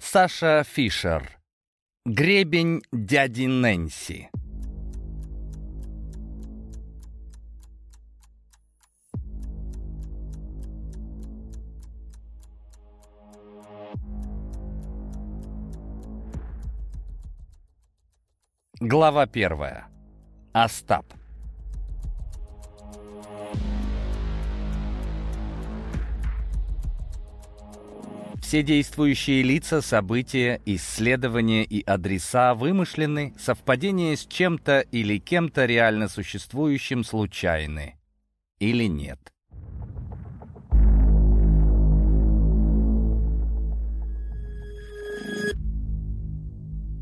Саша Фишер. Гребень дяди Нэнси. Глава первая. Остап. Все действующие лица, события, исследования и адреса вымышлены, совпадения с чем-то или кем-то реально существующим случайны. Или нет.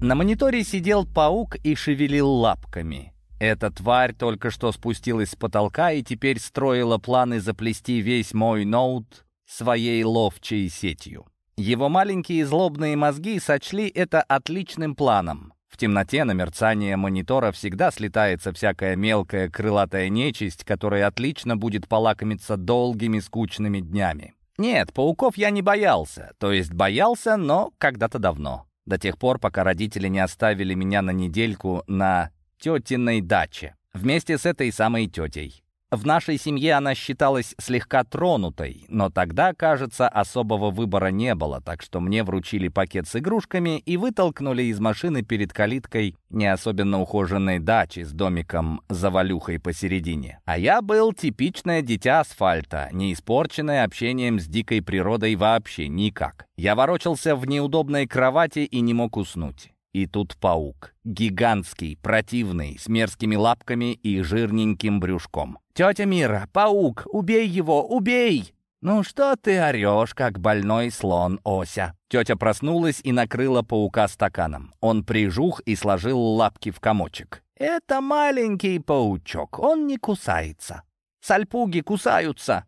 На мониторе сидел паук и шевелил лапками. Эта тварь только что спустилась с потолка и теперь строила планы заплести весь мой ноут своей ловчей сетью. Его маленькие злобные мозги сочли это отличным планом. В темноте на мерцание монитора всегда слетается всякая мелкая крылатая нечисть, которая отлично будет полакомиться долгими скучными днями. Нет, пауков я не боялся, то есть боялся, но когда-то давно. До тех пор, пока родители не оставили меня на недельку на тетиной даче, вместе с этой самой тетей. В нашей семье она считалась слегка тронутой, но тогда, кажется, особого выбора не было, так что мне вручили пакет с игрушками и вытолкнули из машины перед калиткой не особенно ухоженной дачи с домиком завалюхой посередине. А я был типичное дитя асфальта, не испорченное общением с дикой природой вообще никак. Я ворочался в неудобной кровати и не мог уснуть. И тут паук. Гигантский, противный, с мерзкими лапками и жирненьким брюшком. «Тетя Мира, паук, убей его, убей!» «Ну что ты орешь, как больной слон Ося?» Тетя проснулась и накрыла паука стаканом. Он прижух и сложил лапки в комочек. «Это маленький паучок, он не кусается. Сальпуги кусаются».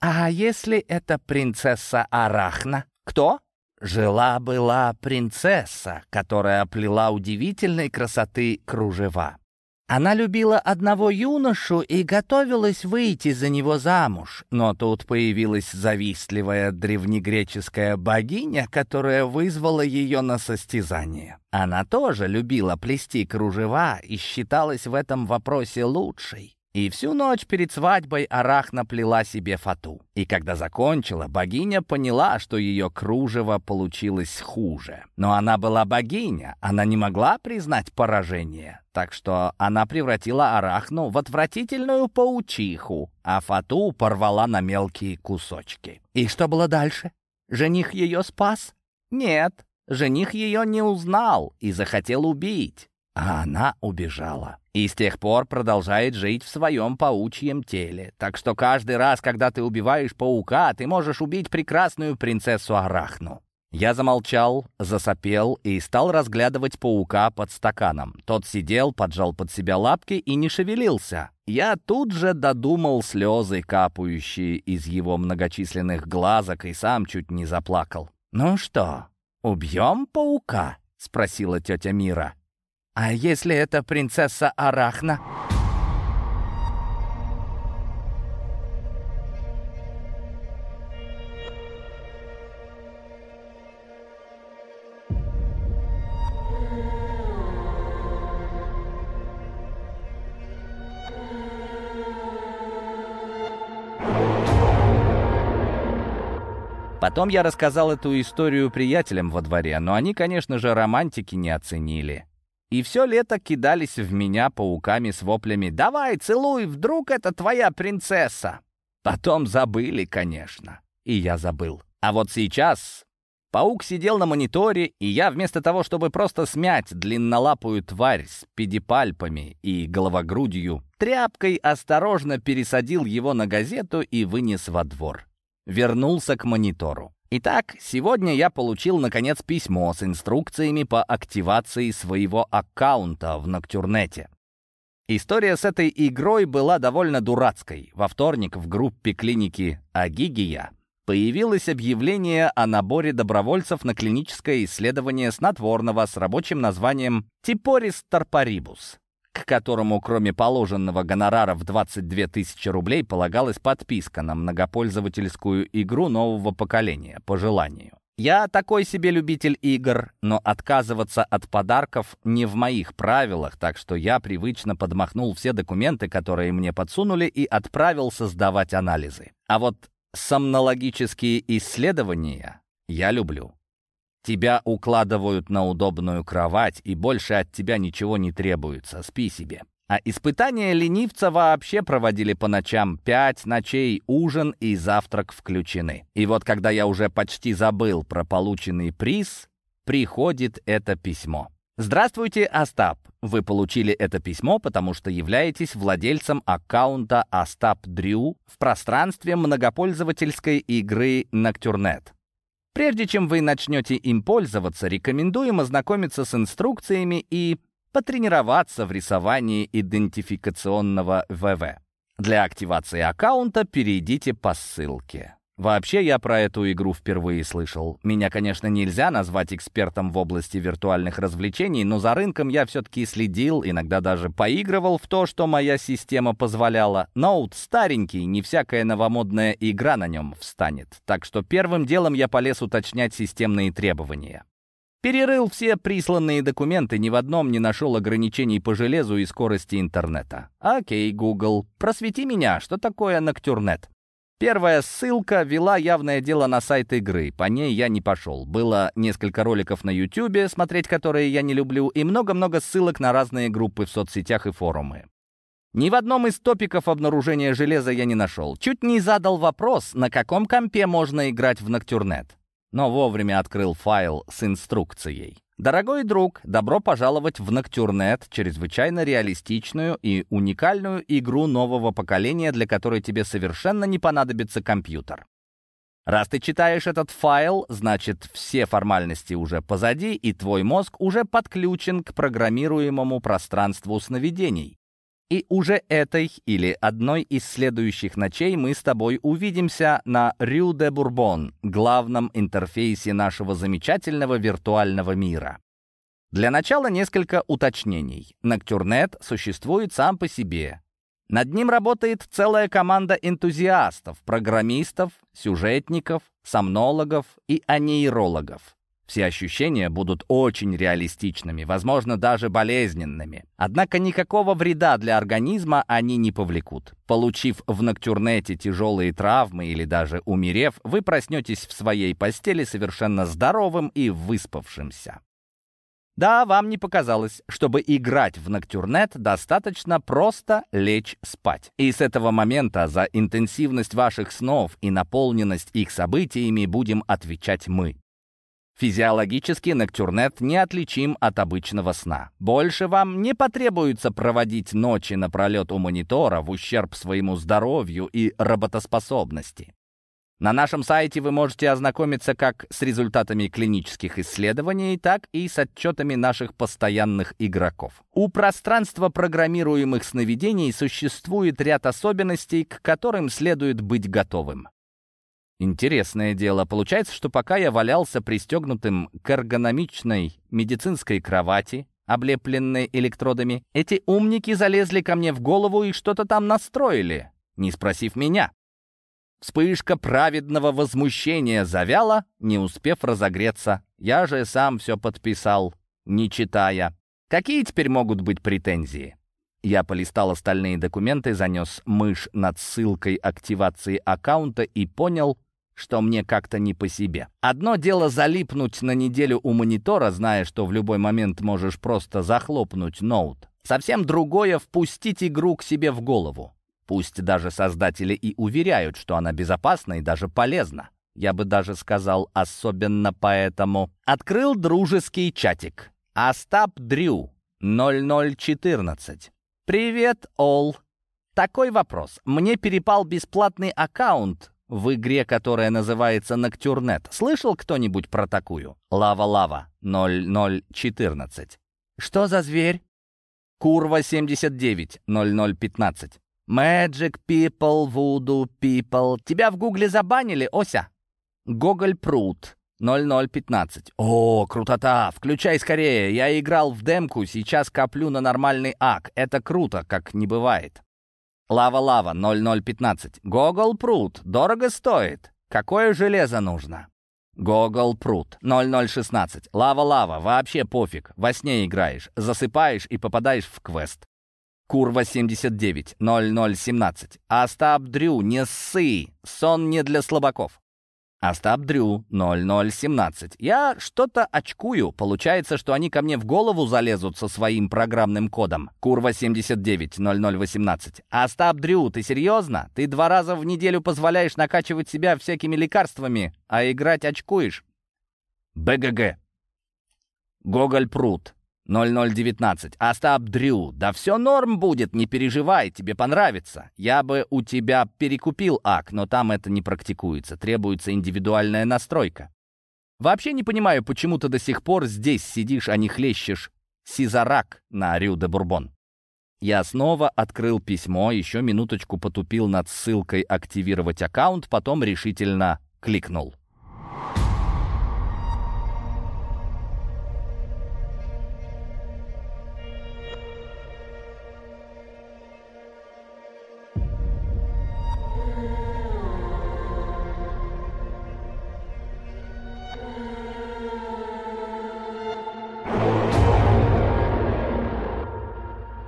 «А если это принцесса Арахна?» «Кто?» Жила-была принцесса, которая оплела удивительной красоты кружева. Она любила одного юношу и готовилась выйти за него замуж, но тут появилась завистливая древнегреческая богиня, которая вызвала ее на состязание. Она тоже любила плести кружева и считалась в этом вопросе лучшей. И всю ночь перед свадьбой Арахна плела себе фату. И когда закончила, богиня поняла, что ее кружево получилось хуже. Но она была богиня, она не могла признать поражение. Так что она превратила Арахну в отвратительную паучиху, а фату порвала на мелкие кусочки. И что было дальше? Жених ее спас? Нет, жених ее не узнал и захотел убить а она убежала. И с тех пор продолжает жить в своем паучьем теле. Так что каждый раз, когда ты убиваешь паука, ты можешь убить прекрасную принцессу Арахну. Я замолчал, засопел и стал разглядывать паука под стаканом. Тот сидел, поджал под себя лапки и не шевелился. Я тут же додумал слезы, капающие из его многочисленных глазок, и сам чуть не заплакал. «Ну что, убьем паука?» — спросила тетя Мира. А если это принцесса Арахна? Потом я рассказал эту историю приятелям во дворе, но они, конечно же, романтики не оценили. И все лето кидались в меня пауками с воплями «Давай, целуй, вдруг это твоя принцесса!» Потом забыли, конечно. И я забыл. А вот сейчас паук сидел на мониторе, и я вместо того, чтобы просто смять длиннолапую тварь с педипальпами и головогрудью, тряпкой осторожно пересадил его на газету и вынес во двор. Вернулся к монитору. Итак, сегодня я получил, наконец, письмо с инструкциями по активации своего аккаунта в Ноктюрнете. История с этой игрой была довольно дурацкой. Во вторник в группе клиники Агигия появилось объявление о наборе добровольцев на клиническое исследование снотворного с рабочим названием «Типорис тарпарибус» к которому, кроме положенного гонорара в 22 тысячи рублей, полагалась подписка на многопользовательскую игру нового поколения, по желанию. Я такой себе любитель игр, но отказываться от подарков не в моих правилах, так что я привычно подмахнул все документы, которые мне подсунули, и отправился сдавать анализы. А вот сомнологические исследования я люблю. Тебя укладывают на удобную кровать, и больше от тебя ничего не требуется, спи себе. А испытания ленивца вообще проводили по ночам. Пять ночей, ужин и завтрак включены. И вот когда я уже почти забыл про полученный приз, приходит это письмо. Здравствуйте, Остап. Вы получили это письмо, потому что являетесь владельцем аккаунта Остап Дрю в пространстве многопользовательской игры Nocturnet. Прежде чем вы начнете им пользоваться, рекомендуем ознакомиться с инструкциями и потренироваться в рисовании идентификационного ВВ. Для активации аккаунта перейдите по ссылке. Вообще, я про эту игру впервые слышал. Меня, конечно, нельзя назвать экспертом в области виртуальных развлечений, но за рынком я все-таки следил, иногда даже поигрывал в то, что моя система позволяла. Ноут старенький, не всякая новомодная игра на нем встанет. Так что первым делом я полез уточнять системные требования. Перерыл все присланные документы, ни в одном не нашел ограничений по железу и скорости интернета. Окей, Google, просвети меня, что такое Ноктюрнет? Первая ссылка вела явное дело на сайт игры. По ней я не пошел. Было несколько роликов на YouTube, смотреть которые я не люблю, и много-много ссылок на разные группы в соцсетях и форумы. Ни в одном из топиков обнаружения железа я не нашел. Чуть не задал вопрос, на каком компе можно играть в Ноктюрнет но вовремя открыл файл с инструкцией. Дорогой друг, добро пожаловать в Ноктюрнет, чрезвычайно реалистичную и уникальную игру нового поколения, для которой тебе совершенно не понадобится компьютер. Раз ты читаешь этот файл, значит, все формальности уже позади, и твой мозг уже подключен к программируемому пространству сновидений. И уже этой или одной из следующих ночей мы с тобой увидимся на Рю де Бурбон, главном интерфейсе нашего замечательного виртуального мира. Для начала несколько уточнений. Ноктюрнет существует сам по себе. Над ним работает целая команда энтузиастов, программистов, сюжетников, сомнологов и анейрологов. Все ощущения будут очень реалистичными, возможно, даже болезненными. Однако никакого вреда для организма они не повлекут. Получив в Ноктюрнете тяжелые травмы или даже умерев, вы проснетесь в своей постели совершенно здоровым и выспавшимся. Да, вам не показалось, чтобы играть в Ноктюрнет, достаточно просто лечь спать. И с этого момента за интенсивность ваших снов и наполненность их событиями будем отвечать мы. Физиологически ноктюрнет неотличим от обычного сна. Больше вам не потребуется проводить ночи напролет у монитора в ущерб своему здоровью и работоспособности. На нашем сайте вы можете ознакомиться как с результатами клинических исследований, так и с отчетами наших постоянных игроков. У пространства программируемых сновидений существует ряд особенностей, к которым следует быть готовым. Интересное дело. Получается, что пока я валялся пристегнутым к эргономичной медицинской кровати, облепленной электродами, эти умники залезли ко мне в голову и что-то там настроили, не спросив меня. Вспышка праведного возмущения завяла, не успев разогреться. Я же сам все подписал, не читая. Какие теперь могут быть претензии? Я полистал остальные документы, занес мышь над ссылкой активации аккаунта и понял, что мне как-то не по себе. Одно дело залипнуть на неделю у монитора, зная, что в любой момент можешь просто захлопнуть ноут. Совсем другое — впустить игру к себе в голову. Пусть даже создатели и уверяют, что она безопасна и даже полезна. Я бы даже сказал, особенно поэтому. Открыл дружеский чатик. Остап Дрю, 0014. «Привет, Ол. Такой вопрос. Мне перепал бесплатный аккаунт в игре, которая называется «Ноктюрнет». Слышал кто-нибудь про такую? Лава-лава 0014. Что за зверь? Курва 79 0015. Magic People, Voodoo People. Тебя в гугле забанили, Ося? Гоголь Прут 0015. О, крутота! Включай скорее. Я играл в демку, сейчас коплю на нормальный ак. Это круто, как не бывает. Лава-лава 0015. Гогол Прут. Дорого стоит. Какое железо нужно? Гогол Прут, 0016. Лава-лава, вообще пофиг. Во сне играешь, засыпаешь и попадаешь в квест. Курва 79, 0017. Остап Дрю, не ссы, сон не для слабаков. Остап Дрю, 0017. Я что-то очкую. Получается, что они ко мне в голову залезут со своим программным кодом. Курва 79, 0018. Остап Дрю, ты серьезно? Ты два раза в неделю позволяешь накачивать себя всякими лекарствами, а играть очкуешь? БГГ. Гоголь Прут, 0019. Остап Дрю. Да все норм будет, не переживай, тебе понравится. Я бы у тебя перекупил ак, но там это не практикуется. Требуется индивидуальная настройка. Вообще не понимаю, почему ты до сих пор здесь сидишь, а не хлещешь Сизарак на Рю де Бурбон. Я снова открыл письмо, еще минуточку потупил над ссылкой «Активировать аккаунт», потом решительно кликнул.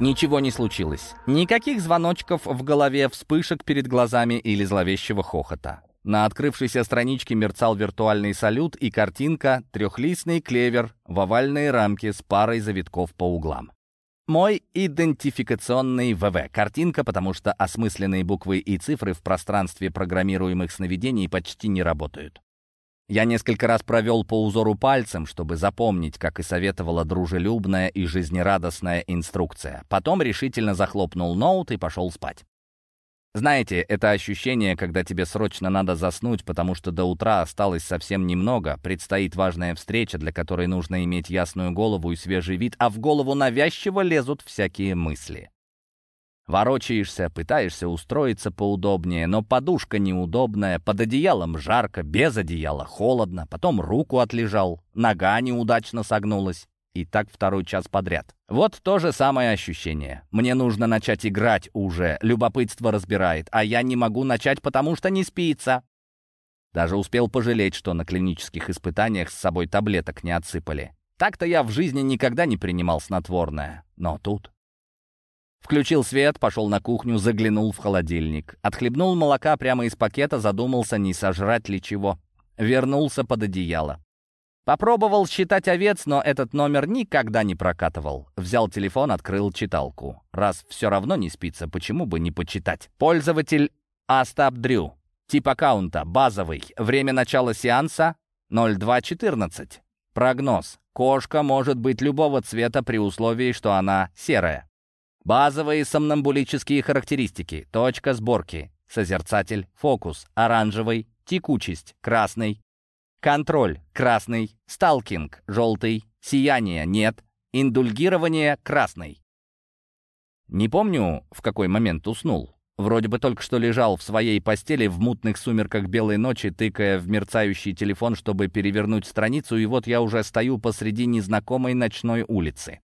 Ничего не случилось. Никаких звоночков в голове, вспышек перед глазами или зловещего хохота. На открывшейся страничке мерцал виртуальный салют и картинка «Трехлистный клевер» в овальной рамке с парой завитков по углам. Мой идентификационный ВВ. Картинка, потому что осмысленные буквы и цифры в пространстве программируемых сновидений почти не работают. Я несколько раз провел по узору пальцем, чтобы запомнить, как и советовала дружелюбная и жизнерадостная инструкция. Потом решительно захлопнул ноут и пошел спать. Знаете, это ощущение, когда тебе срочно надо заснуть, потому что до утра осталось совсем немного, предстоит важная встреча, для которой нужно иметь ясную голову и свежий вид, а в голову навязчиво лезут всякие мысли. Ворочаешься, пытаешься устроиться поудобнее, но подушка неудобная, под одеялом жарко, без одеяла холодно, потом руку отлежал, нога неудачно согнулась. И так второй час подряд. Вот то же самое ощущение. Мне нужно начать играть уже, любопытство разбирает, а я не могу начать, потому что не спится. Даже успел пожалеть, что на клинических испытаниях с собой таблеток не отсыпали. Так-то я в жизни никогда не принимал снотворное. Но тут... Включил свет, пошел на кухню, заглянул в холодильник. Отхлебнул молока прямо из пакета, задумался, не сожрать ли чего. Вернулся под одеяло. Попробовал считать овец, но этот номер никогда не прокатывал. Взял телефон, открыл читалку. Раз все равно не спится, почему бы не почитать? Пользователь Астап Дрю. Тип аккаунта базовый. Время начала сеанса 02.14. Прогноз. Кошка может быть любого цвета при условии, что она серая. Базовые сомнамбулические характеристики. Точка сборки. Созерцатель. Фокус. Оранжевый. Текучесть. Красный. Контроль. Красный. Сталкинг. Желтый. Сияние. Нет. Индульгирование. Красный. Не помню, в какой момент уснул. Вроде бы только что лежал в своей постели в мутных сумерках белой ночи, тыкая в мерцающий телефон, чтобы перевернуть страницу, и вот я уже стою посреди незнакомой ночной улицы.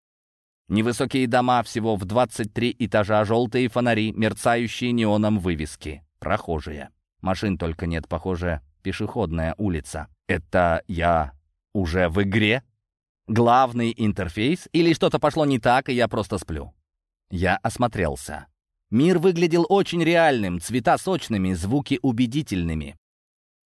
Невысокие дома всего в 23 этажа, желтые фонари, мерцающие неоном вывески. Прохожие. Машин только нет, похоже, пешеходная улица. Это я уже в игре? Главный интерфейс? Или что-то пошло не так, и я просто сплю? Я осмотрелся. Мир выглядел очень реальным, цвета сочными, звуки убедительными.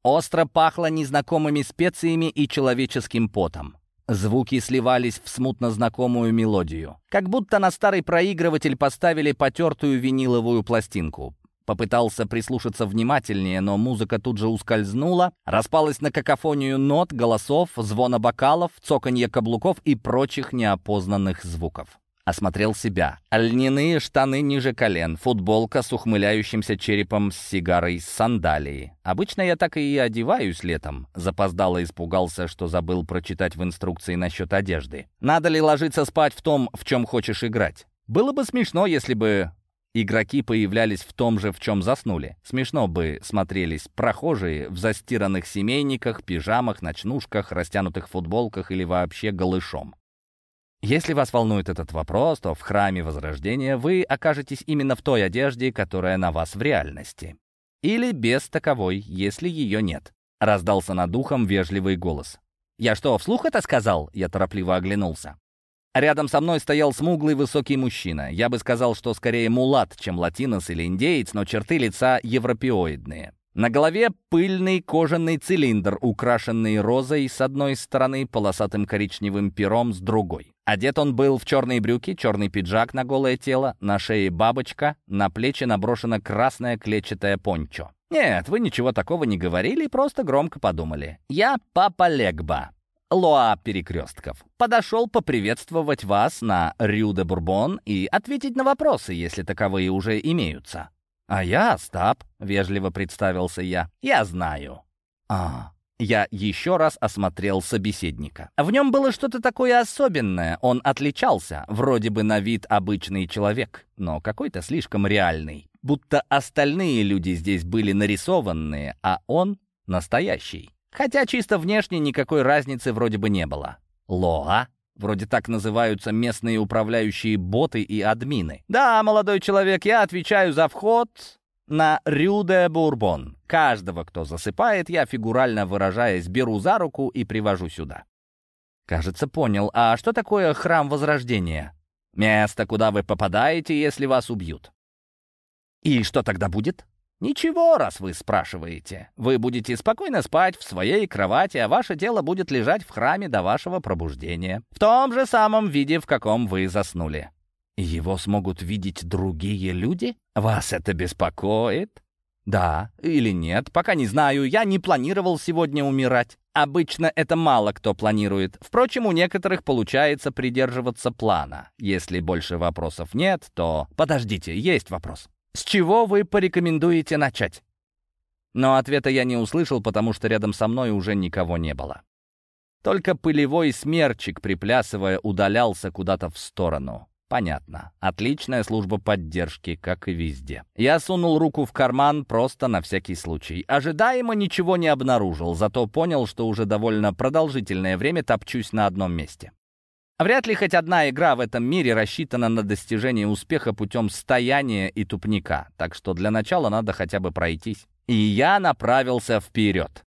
Остро пахло незнакомыми специями и человеческим потом. Звуки сливались в смутно знакомую мелодию. Как будто на старый проигрыватель поставили потертую виниловую пластинку. Попытался прислушаться внимательнее, но музыка тут же ускользнула, распалась на какофонию нот, голосов, звона бокалов, цоканье каблуков и прочих неопознанных звуков. Осмотрел себя. Льняные штаны ниже колен, футболка с ухмыляющимся черепом с сигарой, сандалии. Обычно я так и одеваюсь летом. Запоздало испугался, что забыл прочитать в инструкции насчет одежды. Надо ли ложиться спать в том, в чем хочешь играть? Было бы смешно, если бы игроки появлялись в том же, в чем заснули. Смешно бы смотрелись прохожие в застиранных семейниках, пижамах, ночнушках, растянутых футболках или вообще голышом. Если вас волнует этот вопрос, то в храме Возрождения вы окажетесь именно в той одежде, которая на вас в реальности. Или без таковой, если ее нет. Раздался над ухом вежливый голос. «Я что, вслух это сказал?» Я торопливо оглянулся. Рядом со мной стоял смуглый высокий мужчина. Я бы сказал, что скорее мулат, чем латинос или индеец, но черты лица европеоидные. На голове пыльный кожаный цилиндр, украшенный розой с одной стороны, полосатым коричневым пером с другой. Одет он был в черные брюки, черный пиджак на голое тело, на шее бабочка, на плечи наброшена красная клетчатая пончо. Нет, вы ничего такого не говорили, просто громко подумали. Я папа Легба, Лоа Перекрестков. Подошел поприветствовать вас на Рю де Бурбон и ответить на вопросы, если таковые уже имеются. «А я Остап», — вежливо представился я. «Я знаю». «А, я еще раз осмотрел собеседника. В нем было что-то такое особенное. Он отличался, вроде бы на вид обычный человек, но какой-то слишком реальный. Будто остальные люди здесь были нарисованные, а он настоящий. Хотя чисто внешне никакой разницы вроде бы не было. Лоа Вроде так называются местные управляющие боты и админы. Да, молодой человек, я отвечаю за вход на Рюде Бурбон. Каждого, кто засыпает, я, фигурально выражаясь, беру за руку и привожу сюда. Кажется, понял. А что такое храм Возрождения? Место, куда вы попадаете, если вас убьют. И что тогда будет? Ничего, раз вы спрашиваете. Вы будете спокойно спать в своей кровати, а ваше тело будет лежать в храме до вашего пробуждения. В том же самом виде, в каком вы заснули. Его смогут видеть другие люди? Вас это беспокоит? Да или нет, пока не знаю. Я не планировал сегодня умирать. Обычно это мало кто планирует. Впрочем, у некоторых получается придерживаться плана. Если больше вопросов нет, то... Подождите, есть вопрос. С чего вы порекомендуете начать? Но ответа я не услышал, потому что рядом со мной уже никого не было. Только пылевой смерчик, приплясывая, удалялся куда-то в сторону. Понятно. Отличная служба поддержки, как и везде. Я сунул руку в карман просто на всякий случай. Ожидаемо ничего не обнаружил, зато понял, что уже довольно продолжительное время топчусь на одном месте. Вряд ли хоть одна игра в этом мире рассчитана на достижение успеха путем стояния и тупника, так что для начала надо хотя бы пройтись. И я направился вперед.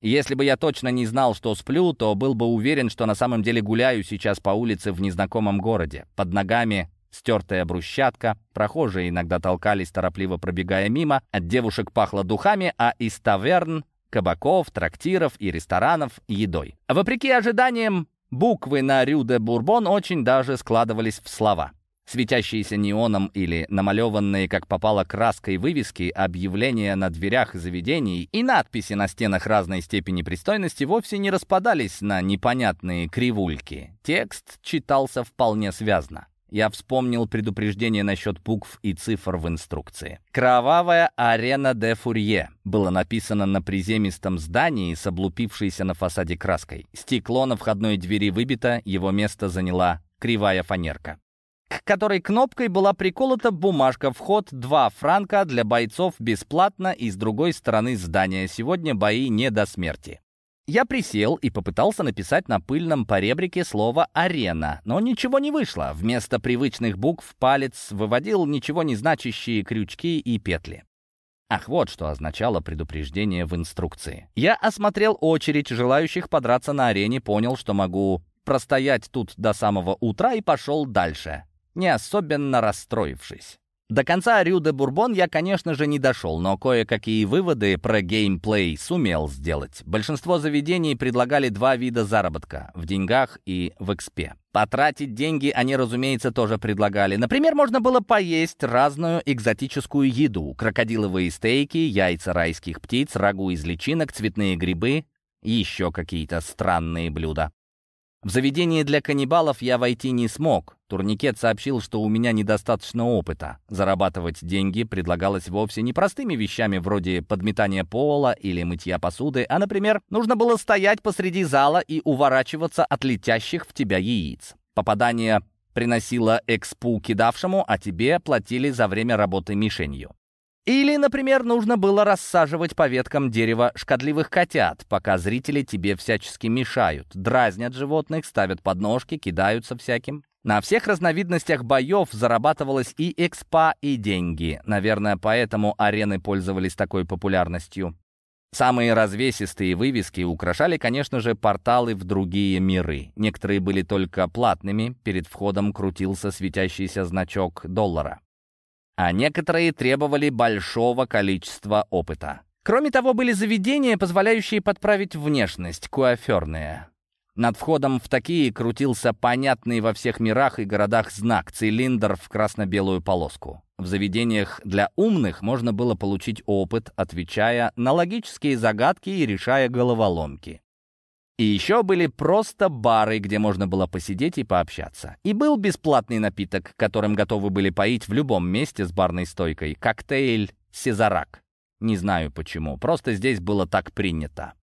Если бы я точно не знал, что сплю, то был бы уверен, что на самом деле гуляю сейчас по улице в незнакомом городе. Под ногами стертая брусчатка, прохожие иногда толкались, торопливо пробегая мимо, от девушек пахло духами, а из таверн кабаков, трактиров и ресторанов едой. Вопреки ожиданиям, Буквы на Рю де Бурбон очень даже складывались в слова. Светящиеся неоном или намалеванные, как попало, краской вывески, объявления на дверях заведений и надписи на стенах разной степени пристойности вовсе не распадались на непонятные кривульки. Текст читался вполне связно. Я вспомнил предупреждение насчет букв и цифр в инструкции. «Кровавая арена де Фурье» было написано на приземистом здании с облупившейся на фасаде краской. Стекло на входной двери выбито, его место заняла кривая фанерка к которой кнопкой была приколота бумажка «Вход 2 франка для бойцов бесплатно» и с другой стороны здания «Сегодня бои не до смерти». Я присел и попытался написать на пыльном поребрике слово «арена», но ничего не вышло. Вместо привычных букв палец выводил ничего не значащие крючки и петли. Ах, вот что означало предупреждение в инструкции. Я осмотрел очередь желающих подраться на арене, понял, что могу простоять тут до самого утра и пошел дальше, не особенно расстроившись. До конца Рю Бурбон я, конечно же, не дошел, но кое-какие выводы про геймплей сумел сделать. Большинство заведений предлагали два вида заработка — в деньгах и в экспе. Потратить деньги они, разумеется, тоже предлагали. Например, можно было поесть разную экзотическую еду. Крокодиловые стейки, яйца райских птиц, рагу из личинок, цветные грибы еще какие-то странные блюда. В заведение для каннибалов я войти не смог. Турникет сообщил, что у меня недостаточно опыта. Зарабатывать деньги предлагалось вовсе не простыми вещами вроде подметания пола или мытья посуды, а, например, нужно было стоять посреди зала и уворачиваться от летящих в тебя яиц. Попадание приносило экспу кидавшему, а тебе платили за время работы мишенью. Или, например, нужно было рассаживать по веткам дерева шкодливых котят, пока зрители тебе всячески мешают, дразнят животных, ставят подножки, кидаются всяким. На всех разновидностях боев зарабатывалось и экспа, и деньги. Наверное, поэтому арены пользовались такой популярностью. Самые развесистые вывески украшали, конечно же, порталы в другие миры. Некоторые были только платными, перед входом крутился светящийся значок доллара. А некоторые требовали большого количества опыта. Кроме того, были заведения, позволяющие подправить внешность, куаферные. Над входом в такие крутился понятный во всех мирах и городах знак — цилиндр в красно-белую полоску. В заведениях для умных можно было получить опыт, отвечая на логические загадки и решая головоломки. И еще были просто бары, где можно было посидеть и пообщаться. И был бесплатный напиток, которым готовы были поить в любом месте с барной стойкой. Коктейль «Сезарак». Не знаю почему, просто здесь было так принято.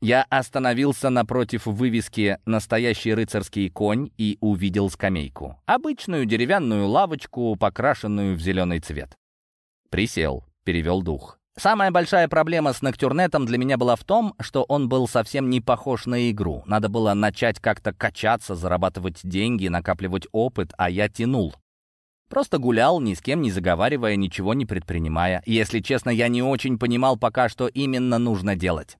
Я остановился напротив вывески «Настоящий рыцарский конь» и увидел скамейку. Обычную деревянную лавочку, покрашенную в зеленый цвет. Присел, перевел дух. Самая большая проблема с Ноктюрнетом для меня была в том, что он был совсем не похож на игру. Надо было начать как-то качаться, зарабатывать деньги, накапливать опыт, а я тянул. Просто гулял, ни с кем не заговаривая, ничего не предпринимая. Если честно, я не очень понимал пока, что именно нужно делать.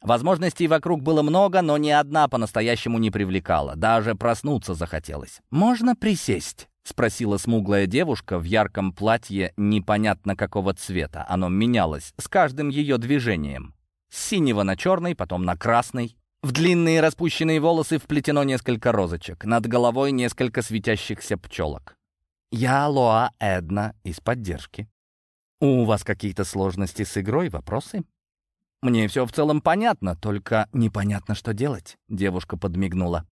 Возможностей вокруг было много, но ни одна по-настоящему не привлекала. Даже проснуться захотелось. «Можно присесть?» — спросила смуглая девушка в ярком платье непонятно какого цвета. Оно менялось с каждым ее движением. С синего на черный, потом на красный. В длинные распущенные волосы вплетено несколько розочек. Над головой несколько светящихся пчелок. «Я Лоа Эдна из поддержки». «У вас какие-то сложности с игрой, вопросы?» «Мне все в целом понятно, только непонятно, что делать», — девушка подмигнула.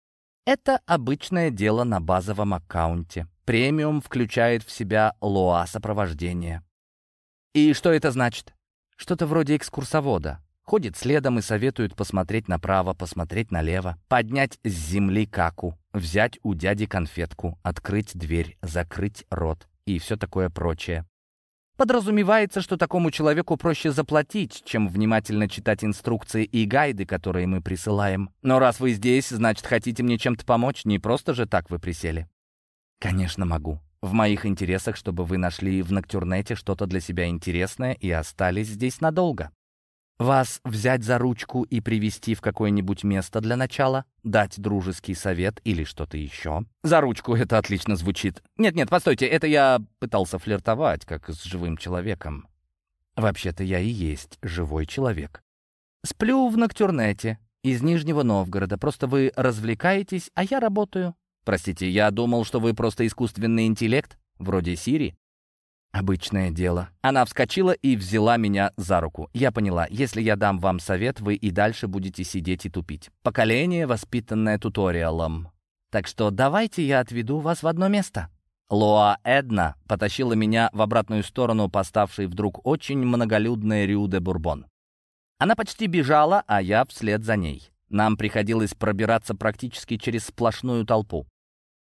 «Это обычное дело на базовом аккаунте. Премиум включает в себя лоа сопровождение». «И что это значит?» «Что-то вроде экскурсовода. Ходит следом и советует посмотреть направо, посмотреть налево, поднять с земли каку, взять у дяди конфетку, открыть дверь, закрыть рот и все такое прочее. Подразумевается, что такому человеку проще заплатить, чем внимательно читать инструкции и гайды, которые мы присылаем. Но раз вы здесь, значит, хотите мне чем-то помочь, не просто же так вы присели. Конечно, могу. В моих интересах, чтобы вы нашли в Ноктюрнете что-то для себя интересное и остались здесь надолго. Вас взять за ручку и привести в какое-нибудь место для начала? Дать дружеский совет или что-то еще? За ручку это отлично звучит. Нет-нет, постойте, это я пытался флиртовать, как с живым человеком. Вообще-то я и есть живой человек. Сплю в Ноктюрнете из Нижнего Новгорода. Просто вы развлекаетесь, а я работаю. Простите, я думал, что вы просто искусственный интеллект, вроде Сири. Обычное дело. Она вскочила и взяла меня за руку. Я поняла, если я дам вам совет, вы и дальше будете сидеть и тупить. Поколение, воспитанное туториалом. Так что давайте я отведу вас в одно место. Лоа Эдна потащила меня в обратную сторону, поставшей вдруг очень многолюдной Рю де Бурбон. Она почти бежала, а я вслед за ней. Нам приходилось пробираться практически через сплошную толпу.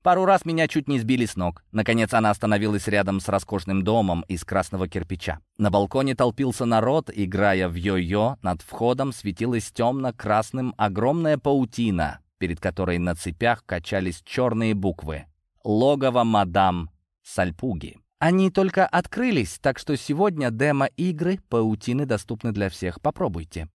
Пару раз меня чуть не сбили с ног. Наконец она остановилась рядом с роскошным домом из красного кирпича. На балконе толпился народ, играя в йо-йо. Над входом светилась темно-красным огромная паутина, перед которой на цепях качались черные буквы. «Логово мадам Сальпуги». Они только открылись, так что сегодня демо-игры паутины доступны для всех. Попробуйте.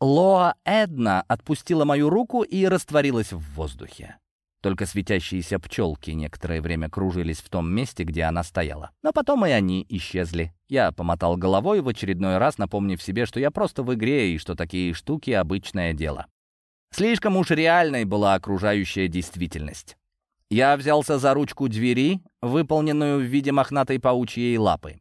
Лоа Эдна отпустила мою руку и растворилась в воздухе. Только светящиеся пчелки некоторое время кружились в том месте, где она стояла. Но потом и они исчезли. Я помотал головой в очередной раз, напомнив себе, что я просто в игре и что такие штуки — обычное дело. Слишком уж реальной была окружающая действительность. Я взялся за ручку двери, выполненную в виде мохнатой паучьей лапы.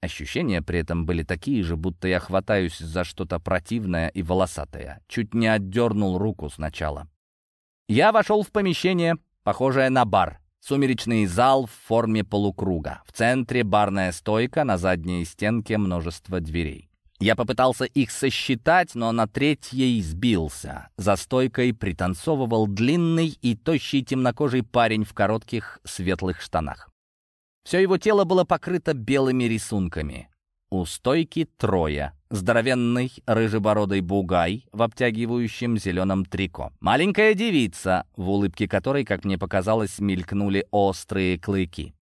Ощущения при этом были такие же, будто я хватаюсь за что-то противное и волосатое. Чуть не отдернул руку сначала. Я вошел в помещение, похожее на бар. Сумеречный зал в форме полукруга. В центре барная стойка, на задней стенке множество дверей. Я попытался их сосчитать, но на третьей сбился. За стойкой пританцовывал длинный и тощий темнокожий парень в коротких светлых штанах. Все его тело было покрыто белыми рисунками. У стойки трое. Здоровенный рыжебородый бугай в обтягивающем зеленом трико. Маленькая девица, в улыбке которой, как мне показалось, мелькнули острые клыки.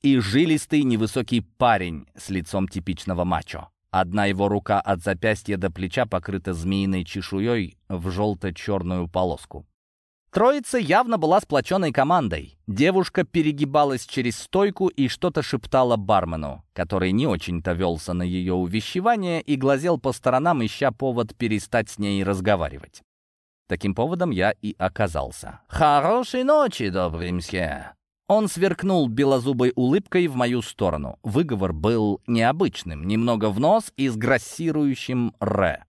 И жилистый невысокий парень с лицом типичного мачо. Одна его рука от запястья до плеча покрыта змеиной чешуей в желто-черную полоску. Троица явно была сплоченной командой. Девушка перегибалась через стойку и что-то шептала бармену, который не очень-то велся на ее увещевание и глазел по сторонам, ища повод перестать с ней разговаривать. Таким поводом я и оказался. «Хорошей ночи, добрый мсье!» Он сверкнул белозубой улыбкой в мою сторону. Выговор был необычным, немного в нос и с грассирующим «ре».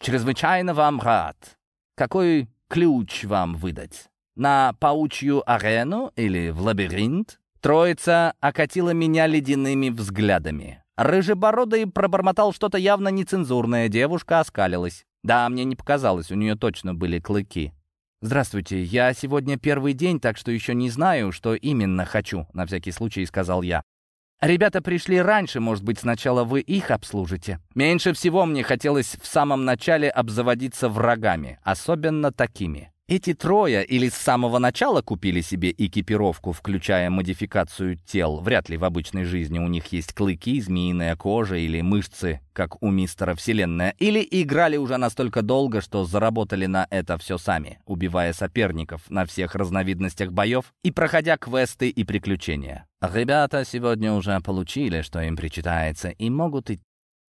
«Чрезвычайно вам рад. Какой ключ вам выдать? На паучью арену или в лабиринт?» Троица окатила меня ледяными взглядами. Рыжебородый пробормотал что-то явно нецензурное, девушка оскалилась. Да, мне не показалось, у нее точно были клыки. «Здравствуйте, я сегодня первый день, так что еще не знаю, что именно хочу», — на всякий случай сказал я. «Ребята пришли раньше, может быть, сначала вы их обслужите?» Меньше всего мне хотелось в самом начале обзаводиться врагами, особенно такими. Эти трое или с самого начала купили себе экипировку, включая модификацию тел. Вряд ли в обычной жизни у них есть клыки, змеиная кожа или мышцы, как у мистера Вселенная. Или играли уже настолько долго, что заработали на это все сами, убивая соперников на всех разновидностях боев и проходя квесты и приключения. Ребята сегодня уже получили, что им причитается, и могут и...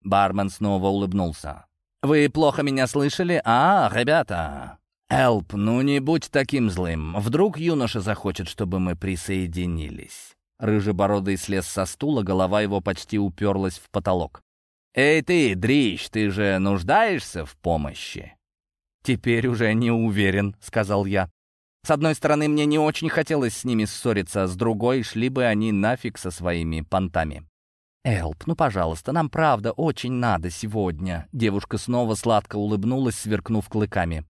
Бармен снова улыбнулся. «Вы плохо меня слышали? А, ребята, «Элп, ну не будь таким злым. Вдруг юноша захочет, чтобы мы присоединились». Рыжебородый слез со стула, голова его почти уперлась в потолок. «Эй ты, дрищ, ты же нуждаешься в помощи?» «Теперь уже не уверен», — сказал я. С одной стороны, мне не очень хотелось с ними ссориться, с другой шли бы они нафиг со своими понтами. «Элп, ну, пожалуйста, нам правда очень надо сегодня». Девушка снова сладко улыбнулась, сверкнув клыками.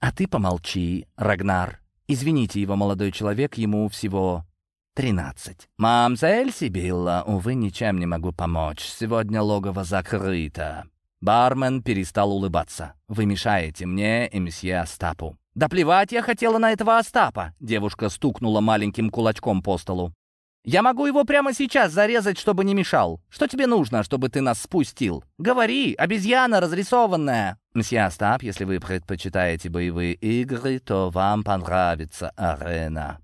«А ты помолчи, Рагнар. Извините его, молодой человек, ему всего тринадцать». «Мамзель Сибилла, увы, ничем не могу помочь. Сегодня логово закрыто». Бармен перестал улыбаться. «Вы мешаете мне и месье Остапу». «Да плевать я хотела на этого Остапа!» Девушка стукнула маленьким кулачком по столу. Я могу его прямо сейчас зарезать, чтобы не мешал. Что тебе нужно, чтобы ты нас спустил? Говори, обезьяна разрисованная. Мсье Остап, если вы предпочитаете боевые игры, то вам понравится арена.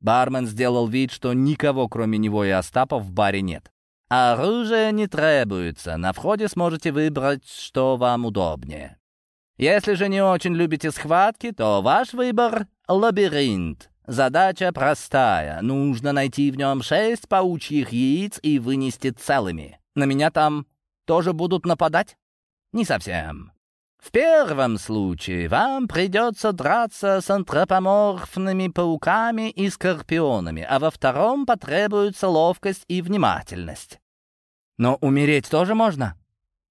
Бармен сделал вид, что никого, кроме него и Остапа, в баре нет. Оружие не требуется. На входе сможете выбрать, что вам удобнее. Если же не очень любите схватки, то ваш выбор — лабиринт. Задача простая. Нужно найти в нем шесть паучьих яиц и вынести целыми. На меня там тоже будут нападать? Не совсем. В первом случае вам придется драться с антропоморфными пауками и скорпионами, а во втором потребуется ловкость и внимательность. Но умереть тоже можно?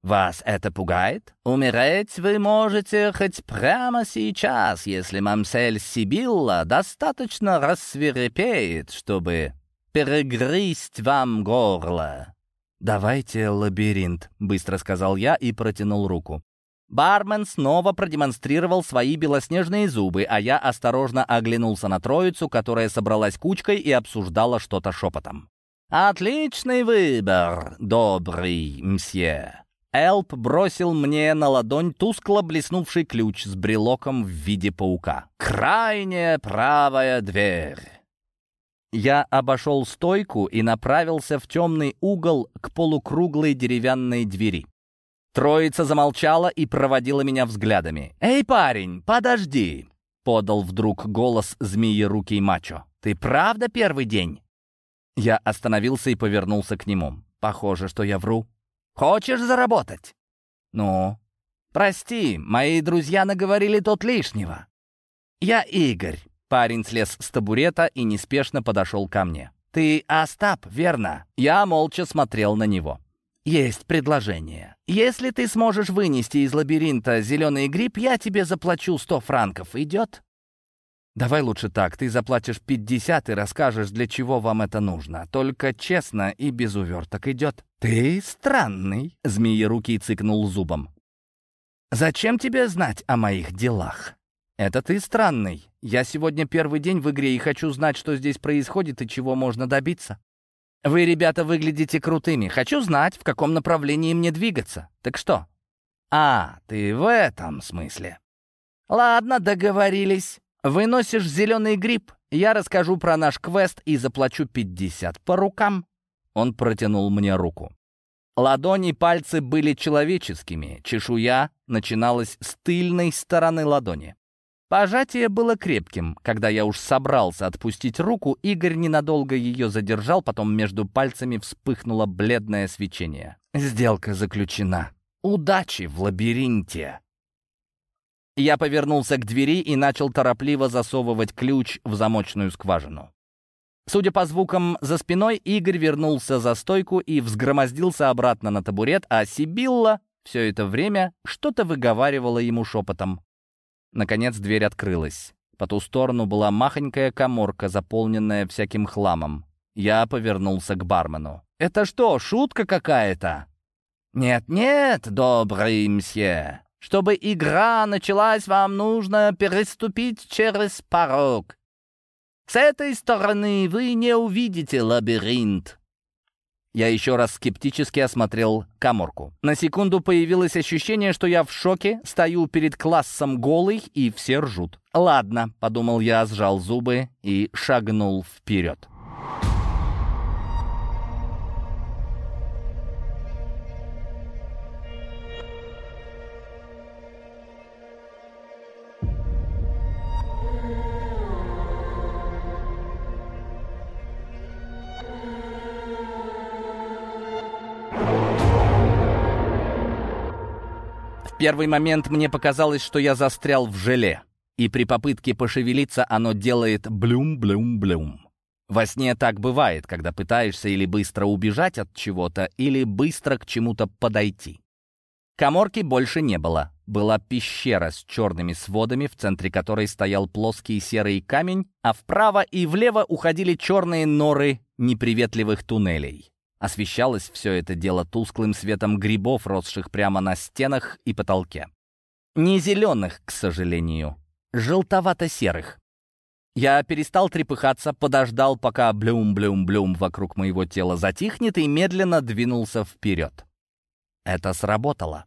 Вас это пугает? Умереть вы можете хоть прямо сейчас, если мамсель Сибилла достаточно рассверепеет, чтобы перегрызть вам горло. «Давайте лабиринт», — быстро сказал я и протянул руку. Бармен снова продемонстрировал свои белоснежные зубы, а я осторожно оглянулся на троицу, которая собралась кучкой и обсуждала что-то шепотом. «Отличный выбор, добрый мсье. Элп бросил мне на ладонь тускло блеснувший ключ с брелоком в виде паука. «Крайняя правая дверь!» Я обошел стойку и направился в темный угол к полукруглой деревянной двери. Троица замолчала и проводила меня взглядами. «Эй, парень, подожди!» — подал вдруг голос змеи-рукий мачо. «Ты правда первый день?» Я остановился и повернулся к нему. Похоже, что я вру. Хочешь заработать?» «Ну?» «Прости, мои друзья наговорили тут лишнего». «Я Игорь». Парень слез с табурета и неспешно подошел ко мне. «Ты Остап, верно?» Я молча смотрел на него. «Есть предложение. Если ты сможешь вынести из лабиринта зеленый гриб, я тебе заплачу сто франков. Идет?» «Давай лучше так. Ты заплатишь пятьдесят и расскажешь, для чего вам это нужно. Только честно и без уверток идет». «Ты странный», — руки цыкнул зубом. «Зачем тебе знать о моих делах?» «Это ты странный. Я сегодня первый день в игре и хочу знать, что здесь происходит и чего можно добиться». «Вы, ребята, выглядите крутыми. Хочу знать, в каком направлении мне двигаться. Так что?» «А, ты в этом смысле». «Ладно, договорились. Выносишь зеленый гриб, я расскажу про наш квест и заплачу 50 по рукам». Он протянул мне руку. Ладони пальцы были человеческими, чешуя начиналась с тыльной стороны ладони. Пожатие было крепким. Когда я уж собрался отпустить руку, Игорь ненадолго ее задержал, потом между пальцами вспыхнуло бледное свечение. «Сделка заключена. Удачи в лабиринте!» Я повернулся к двери и начал торопливо засовывать ключ в замочную скважину. Судя по звукам за спиной, Игорь вернулся за стойку и взгромоздился обратно на табурет, а Сибилла все это время что-то выговаривала ему шепотом. Наконец дверь открылась. По ту сторону была махонькая коморка, заполненная всяким хламом. Я повернулся к бармену. «Это что, шутка какая-то?» «Нет-нет, добрый мсье. Чтобы игра началась, вам нужно переступить через порог. С этой стороны вы не увидите лабиринт. Я еще раз скептически осмотрел коморку. На секунду появилось ощущение, что я в шоке, стою перед классом голый, и все ржут. «Ладно», — подумал я, сжал зубы и шагнул вперед. Первый момент мне показалось, что я застрял в желе, и при попытке пошевелиться оно делает блюм-блюм-блюм. Во сне так бывает, когда пытаешься или быстро убежать от чего-то, или быстро к чему-то подойти. Коморки больше не было. Была пещера с черными сводами, в центре которой стоял плоский серый камень, а вправо и влево уходили черные норы неприветливых туннелей. Освещалось все это дело тусклым светом грибов, росших прямо на стенах и потолке. Не зеленых, к сожалению, желтовато-серых. Я перестал трепыхаться, подождал, пока блюм-блюм-блюм вокруг моего тела затихнет и медленно двинулся вперед. Это сработало.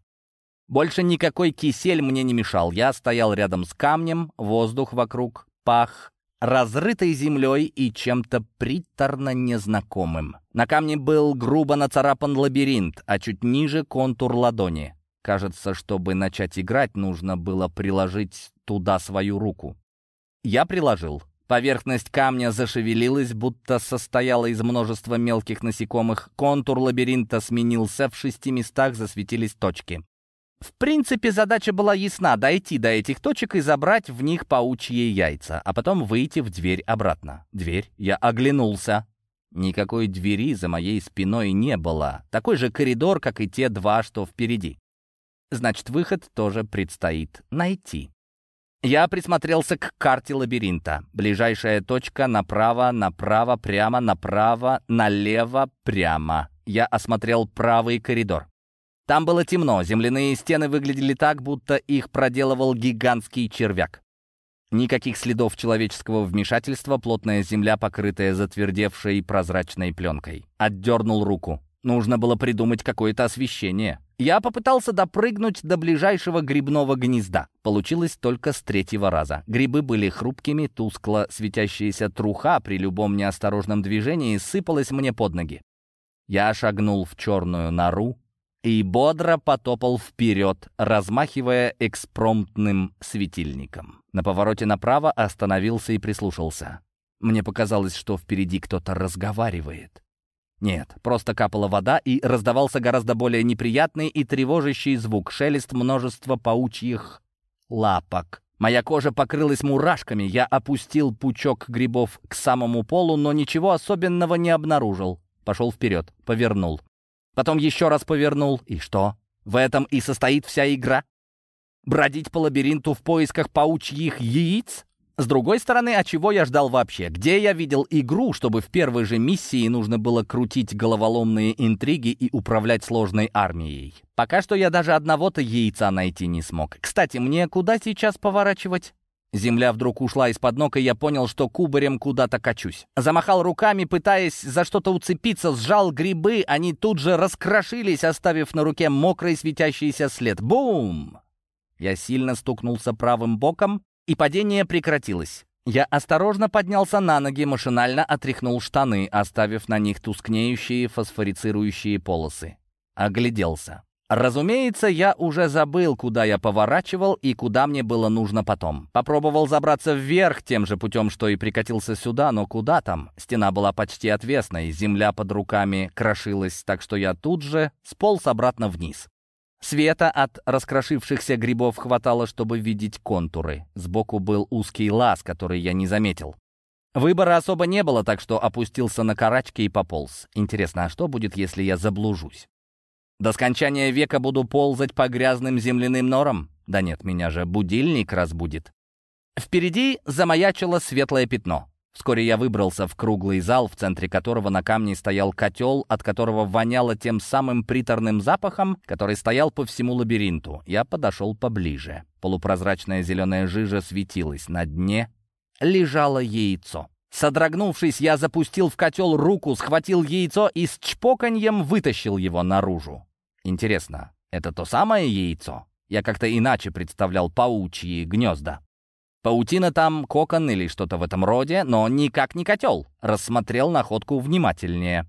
Больше никакой кисель мне не мешал. Я стоял рядом с камнем, воздух вокруг пах разрытой землей и чем-то приторно незнакомым. На камне был грубо нацарапан лабиринт, а чуть ниже контур ладони. Кажется, чтобы начать играть, нужно было приложить туда свою руку. Я приложил. Поверхность камня зашевелилась, будто состояла из множества мелких насекомых. Контур лабиринта сменился, в шести местах засветились точки. В принципе, задача была ясна — дойти до этих точек и забрать в них паучьи яйца, а потом выйти в дверь обратно. Дверь. Я оглянулся. Никакой двери за моей спиной не было. Такой же коридор, как и те два, что впереди. Значит, выход тоже предстоит найти. Я присмотрелся к карте лабиринта. Ближайшая точка направо, направо, прямо, направо, налево, прямо. Я осмотрел правый коридор. Там было темно, земляные стены выглядели так, будто их проделывал гигантский червяк. Никаких следов человеческого вмешательства, плотная земля, покрытая затвердевшей прозрачной пленкой. Отдернул руку. Нужно было придумать какое-то освещение. Я попытался допрыгнуть до ближайшего грибного гнезда. Получилось только с третьего раза. Грибы были хрупкими, тускло светящаяся труха при любом неосторожном движении сыпалась мне под ноги. Я шагнул в черную нору, и бодро потопал вперед, размахивая экспромтным светильником. На повороте направо остановился и прислушался. Мне показалось, что впереди кто-то разговаривает. Нет, просто капала вода, и раздавался гораздо более неприятный и тревожащий звук — шелест множества паучьих лапок. Моя кожа покрылась мурашками, я опустил пучок грибов к самому полу, но ничего особенного не обнаружил. Пошел вперед, повернул. Потом еще раз повернул. И что? В этом и состоит вся игра? Бродить по лабиринту в поисках паучьих яиц? С другой стороны, а чего я ждал вообще? Где я видел игру, чтобы в первой же миссии нужно было крутить головоломные интриги и управлять сложной армией? Пока что я даже одного-то яйца найти не смог. Кстати, мне куда сейчас поворачивать? Земля вдруг ушла из-под ног, и я понял, что кубарем куда-то качусь. Замахал руками, пытаясь за что-то уцепиться, сжал грибы, они тут же раскрошились, оставив на руке мокрый светящийся след. Бум! Я сильно стукнулся правым боком, и падение прекратилось. Я осторожно поднялся на ноги, машинально отряхнул штаны, оставив на них тускнеющие фосфорицирующие полосы. Огляделся. Разумеется, я уже забыл, куда я поворачивал и куда мне было нужно потом. Попробовал забраться вверх тем же путем, что и прикатился сюда, но куда там? Стена была почти отвесной, земля под руками крошилась, так что я тут же сполз обратно вниз. Света от раскрошившихся грибов хватало, чтобы видеть контуры. Сбоку был узкий лаз, который я не заметил. Выбора особо не было, так что опустился на карачки и пополз. Интересно, а что будет, если я заблужусь? До скончания века буду ползать по грязным земляным норам? Да нет, меня же будильник разбудит. Впереди замаячило светлое пятно. Вскоре я выбрался в круглый зал, в центре которого на камне стоял котел, от которого воняло тем самым приторным запахом, который стоял по всему лабиринту. Я подошел поближе. Полупрозрачная зеленая жижа светилась. На дне лежало яйцо. Содрогнувшись, я запустил в котел руку, схватил яйцо и с чпоканьем вытащил его наружу. Интересно, это то самое яйцо? Я как-то иначе представлял паучьи гнезда. Паутина там, кокон или что-то в этом роде, но никак не котел. Рассмотрел находку внимательнее.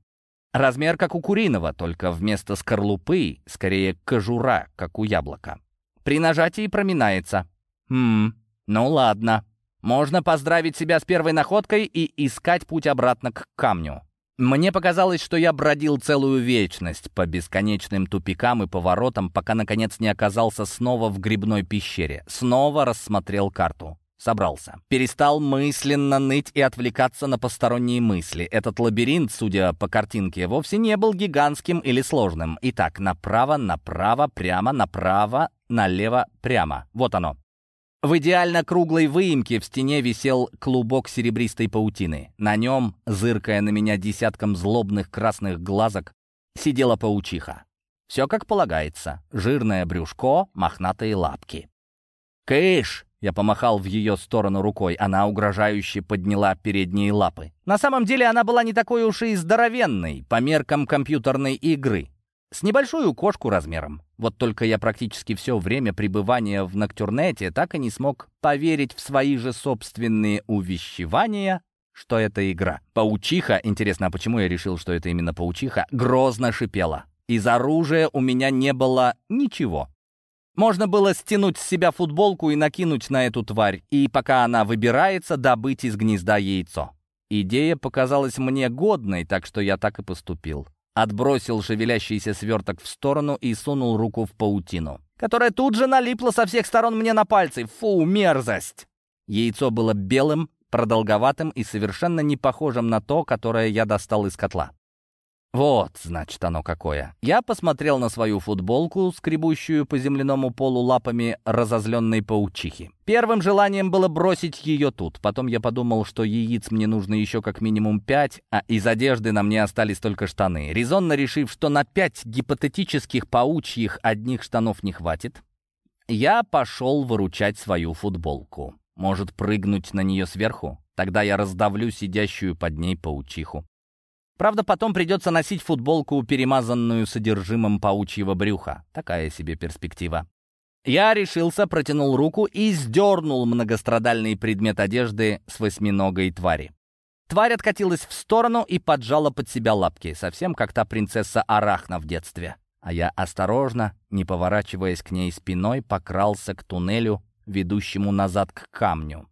Размер как у куриного, только вместо скорлупы, скорее кожура, как у яблока. При нажатии проминается. Хм, ну ладно. Можно поздравить себя с первой находкой и искать путь обратно к камню. Мне показалось, что я бродил целую вечность по бесконечным тупикам и поворотам, пока, наконец, не оказался снова в грибной пещере. Снова рассмотрел карту. Собрался. Перестал мысленно ныть и отвлекаться на посторонние мысли. Этот лабиринт, судя по картинке, вовсе не был гигантским или сложным. Итак, направо, направо, прямо, направо, налево, прямо. Вот оно. В идеально круглой выемке в стене висел клубок серебристой паутины. На нем, зыркая на меня десятком злобных красных глазок, сидела паучиха. Все как полагается. Жирное брюшко, мохнатые лапки. «Кыш!» — я помахал в ее сторону рукой. Она угрожающе подняла передние лапы. На самом деле она была не такой уж и здоровенной, по меркам компьютерной игры. С небольшую кошку размером. Вот только я практически все время пребывания в Ноктюрнете так и не смог поверить в свои же собственные увещевания, что это игра. Паучиха, интересно, а почему я решил, что это именно паучиха, грозно шипела. Из оружия у меня не было ничего. Можно было стянуть с себя футболку и накинуть на эту тварь, и пока она выбирается, добыть из гнезда яйцо. Идея показалась мне годной, так что я так и поступил. Отбросил шевелящийся сверток в сторону и сунул руку в паутину, которая тут же налипла со всех сторон мне на пальцы. Фу, мерзость! Яйцо было белым, продолговатым и совершенно не похожим на то, которое я достал из котла. Вот, значит, оно какое. Я посмотрел на свою футболку, скребущую по земляному полу лапами разозленной паучихи. Первым желанием было бросить ее тут. Потом я подумал, что яиц мне нужно еще как минимум пять, а из одежды на мне остались только штаны. Резонно решив, что на пять гипотетических паучьих одних штанов не хватит, я пошел выручать свою футболку. Может, прыгнуть на нее сверху? Тогда я раздавлю сидящую под ней паучиху. Правда, потом придется носить футболку, перемазанную содержимым паучьего брюха. Такая себе перспектива. Я решился, протянул руку и сдернул многострадальный предмет одежды с восьминогой твари. Тварь откатилась в сторону и поджала под себя лапки, совсем как та принцесса Арахна в детстве. А я осторожно, не поворачиваясь к ней спиной, покрался к туннелю, ведущему назад к камню.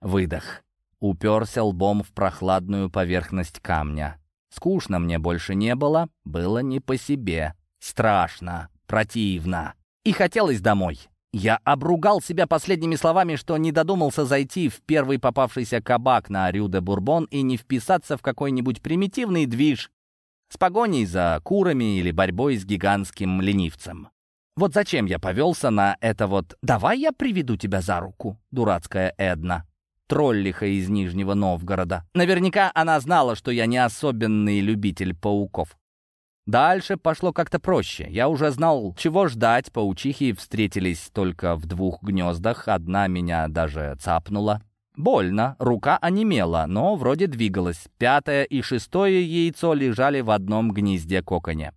Выдох уперся лбом в прохладную поверхность камня. Скучно мне больше не было, было не по себе. Страшно, противно. И хотелось домой. Я обругал себя последними словами, что не додумался зайти в первый попавшийся кабак на Рю Бурбон и не вписаться в какой-нибудь примитивный движ с погоней за курами или борьбой с гигантским ленивцем. Вот зачем я повелся на это вот «давай я приведу тебя за руку», дурацкая Эдна троллиха из Нижнего Новгорода. Наверняка она знала, что я не особенный любитель пауков. Дальше пошло как-то проще. Я уже знал, чего ждать. Паучихи встретились только в двух гнездах. Одна меня даже цапнула. Больно, рука онемела, но вроде двигалась. Пятое и шестое яйцо лежали в одном гнезде-коконе.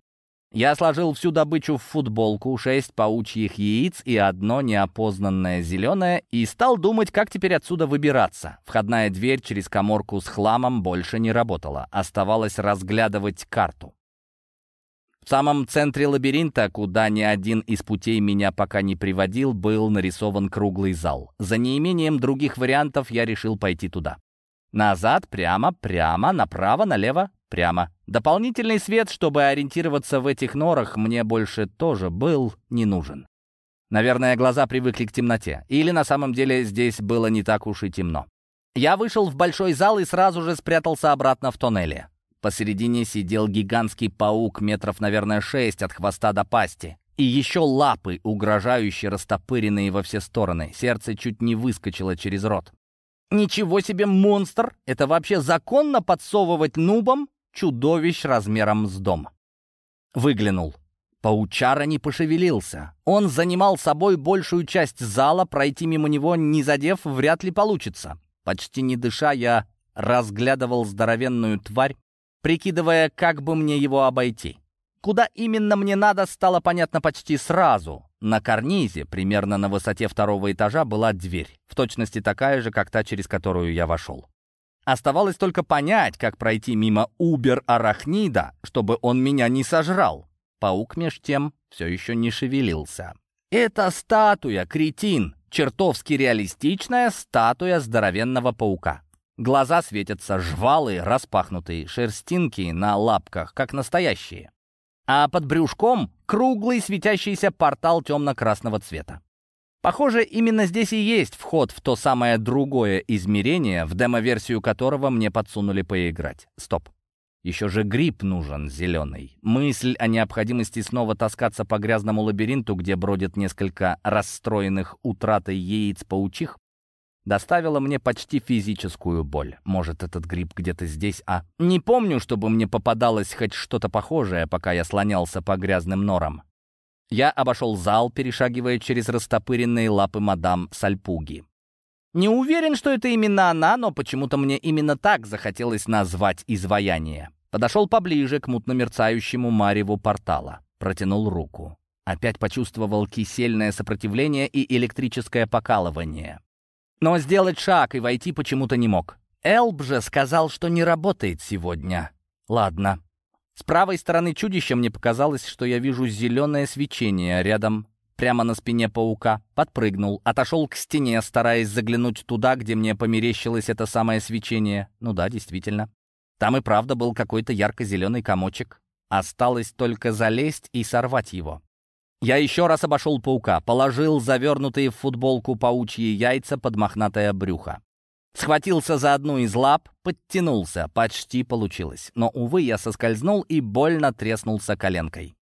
Я сложил всю добычу в футболку, шесть паучьих яиц и одно неопознанное зеленое, и стал думать, как теперь отсюда выбираться. Входная дверь через коморку с хламом больше не работала. Оставалось разглядывать карту. В самом центре лабиринта, куда ни один из путей меня пока не приводил, был нарисован круглый зал. За неимением других вариантов я решил пойти туда. Назад, прямо, прямо, направо, налево, прямо. Дополнительный свет, чтобы ориентироваться в этих норах, мне больше тоже был не нужен. Наверное, глаза привыкли к темноте. Или на самом деле здесь было не так уж и темно. Я вышел в большой зал и сразу же спрятался обратно в тоннеле. Посередине сидел гигантский паук метров, наверное, шесть от хвоста до пасти. И еще лапы, угрожающие, растопыренные во все стороны. Сердце чуть не выскочило через рот. Ничего себе монстр! Это вообще законно подсовывать нубам чудовищ размером с дом? Выглянул. Паучара не пошевелился. Он занимал собой большую часть зала, пройти мимо него, не задев, вряд ли получится. Почти не дыша, я разглядывал здоровенную тварь, прикидывая, как бы мне его обойти. Куда именно мне надо, стало понятно почти сразу. На карнизе, примерно на высоте второго этажа, была дверь, в точности такая же, как та, через которую я вошел. Оставалось только понять, как пройти мимо Убер-Арахнида, чтобы он меня не сожрал. Паук меж тем все еще не шевелился. «Это статуя, кретин!» Чертовски реалистичная статуя здоровенного паука. Глаза светятся жвалые, распахнутые, шерстинки на лапках, как настоящие а под брюшком круглый светящийся портал темно-красного цвета. Похоже, именно здесь и есть вход в то самое другое измерение, в демо-версию которого мне подсунули поиграть. Стоп. Еще же гриб нужен, зеленый. Мысль о необходимости снова таскаться по грязному лабиринту, где бродит несколько расстроенных утратой яиц паучих, доставила мне почти физическую боль. Может, этот гриб где-то здесь, а... Не помню, чтобы мне попадалось хоть что-то похожее, пока я слонялся по грязным норам. Я обошел зал, перешагивая через растопыренные лапы мадам Сальпуги. Не уверен, что это именно она, но почему-то мне именно так захотелось назвать изваяние. Подошел поближе к мутно-мерцающему мареву портала. Протянул руку. Опять почувствовал кисельное сопротивление и электрическое покалывание. Но сделать шаг и войти почему-то не мог. Элб же сказал, что не работает сегодня. Ладно. С правой стороны чудища мне показалось, что я вижу зеленое свечение рядом, прямо на спине паука. Подпрыгнул, отошел к стене, стараясь заглянуть туда, где мне померещилось это самое свечение. Ну да, действительно. Там и правда был какой-то ярко-зеленый комочек. Осталось только залезть и сорвать его. Я еще раз обошел паука, положил завернутые в футболку паучьи яйца под мохнатое брюхо. Схватился за одну из лап, подтянулся, почти получилось. Но, увы, я соскользнул и больно треснулся коленкой.